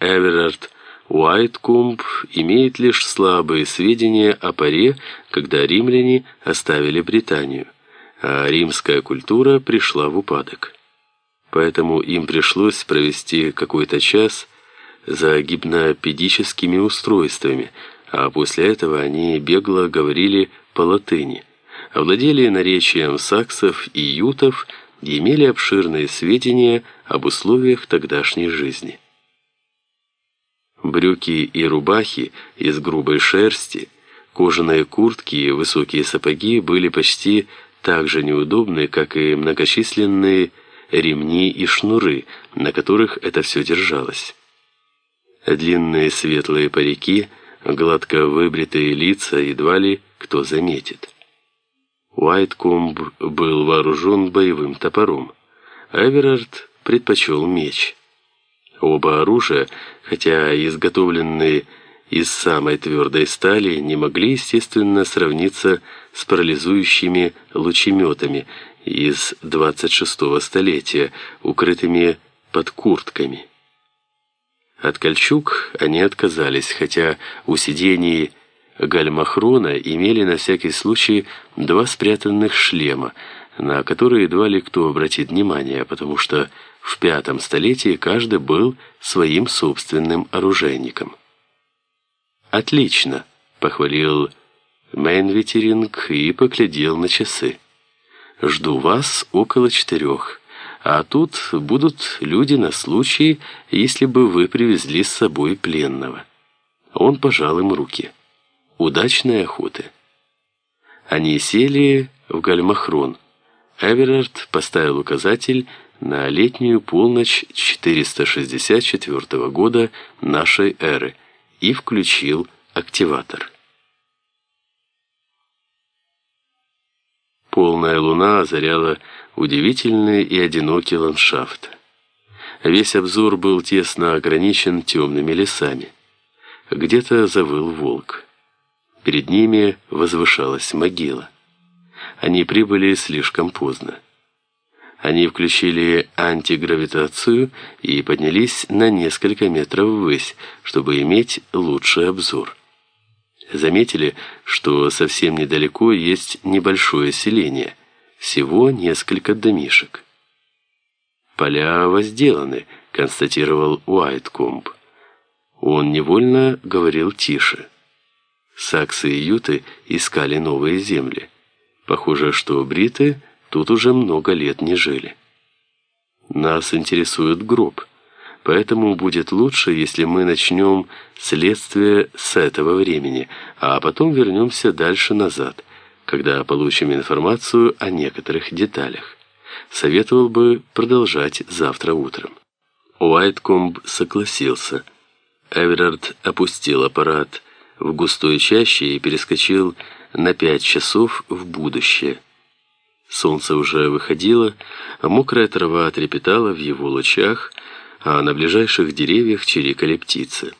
Эверард Уайткумб имеет лишь слабые сведения о паре, когда римляне оставили Британию, а римская культура пришла в упадок. Поэтому им пришлось провести какой-то час за гипнопедическими устройствами, а после этого они бегло говорили по латыни, овладели наречием саксов и ютов и имели обширные сведения об условиях тогдашней жизни. Брюки и рубахи из грубой шерсти, кожаные куртки и высокие сапоги были почти так же неудобны, как и многочисленные ремни и шнуры, на которых это все держалось. Длинные светлые парики, гладко выбритые лица едва ли кто заметит. Уайткомб был вооружен боевым топором. Эверард предпочел меч. Оба оружия, хотя изготовленные из самой твердой стали, не могли, естественно, сравниться с парализующими лучеметами из 26-го столетия, укрытыми под куртками. От кольчуг они отказались, хотя у сидений гальмахрона имели на всякий случай два спрятанных шлема, на которые едва ли кто обратит внимание, потому что в пятом столетии каждый был своим собственным оружейником. «Отлично!» — похвалил Мейнвитеринг и поглядел на часы. «Жду вас около четырех, а тут будут люди на случай, если бы вы привезли с собой пленного». Он пожал им руки. «Удачной охоты!» Они сели в гальмахрон. Эверард поставил указатель на летнюю полночь 464 года нашей эры и включил активатор. Полная луна озаряла удивительный и одинокий ландшафт. Весь обзор был тесно ограничен темными лесами. Где-то завыл волк. Перед ними возвышалась могила. Они прибыли слишком поздно. Они включили антигравитацию и поднялись на несколько метров ввысь, чтобы иметь лучший обзор. Заметили, что совсем недалеко есть небольшое селение, всего несколько домишек. «Поля возделаны», — констатировал Уайткомб. Он невольно говорил тише. Саксы и юты искали новые земли. Похоже, что бриты тут уже много лет не жили. Нас интересует гроб, поэтому будет лучше, если мы начнем следствие с этого времени, а потом вернемся дальше назад, когда получим информацию о некоторых деталях. Советовал бы продолжать завтра утром. Уайткомб согласился. Эверард опустил аппарат в густой чаще и перескочил на пять часов в будущее. Солнце уже выходило, а мокрая трава трепетала в его лучах, а на ближайших деревьях чирикали птицы.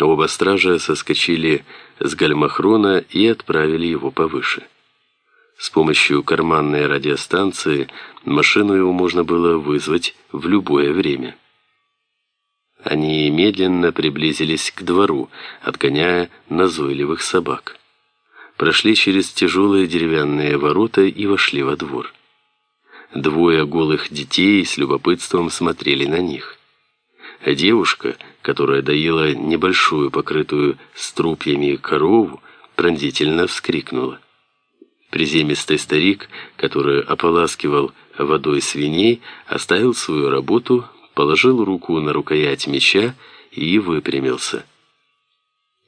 Оба стража соскочили с гальмахрона и отправили его повыше. С помощью карманной радиостанции машину его можно было вызвать в любое время. Они медленно приблизились к двору, отгоняя назойливых собак прошли через тяжелые деревянные ворота и вошли во двор. Двое голых детей с любопытством смотрели на них. Девушка, которая доела небольшую покрытую струпьями корову, пронзительно вскрикнула. Приземистый старик, который ополаскивал водой свиней, оставил свою работу, положил руку на рукоять меча и выпрямился.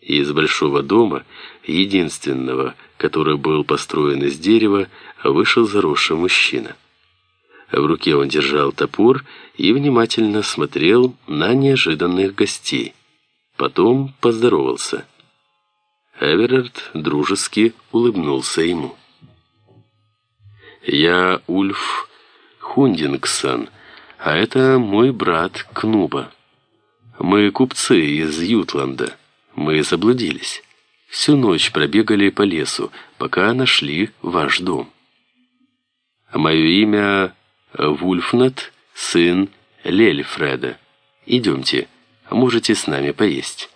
Из большого дома, единственного, который был построен из дерева, вышел заросший мужчина. В руке он держал топор и внимательно смотрел на неожиданных гостей. Потом поздоровался. Эверард дружески улыбнулся ему. «Я Ульф Хундингсон, а это мой брат Кнуба. Мы купцы из Ютланда». Мы заблудились. Всю ночь пробегали по лесу, пока нашли ваш дом. Мое имя Вульфнат, сын Лельфреда. Идемте, Можете с нами поесть».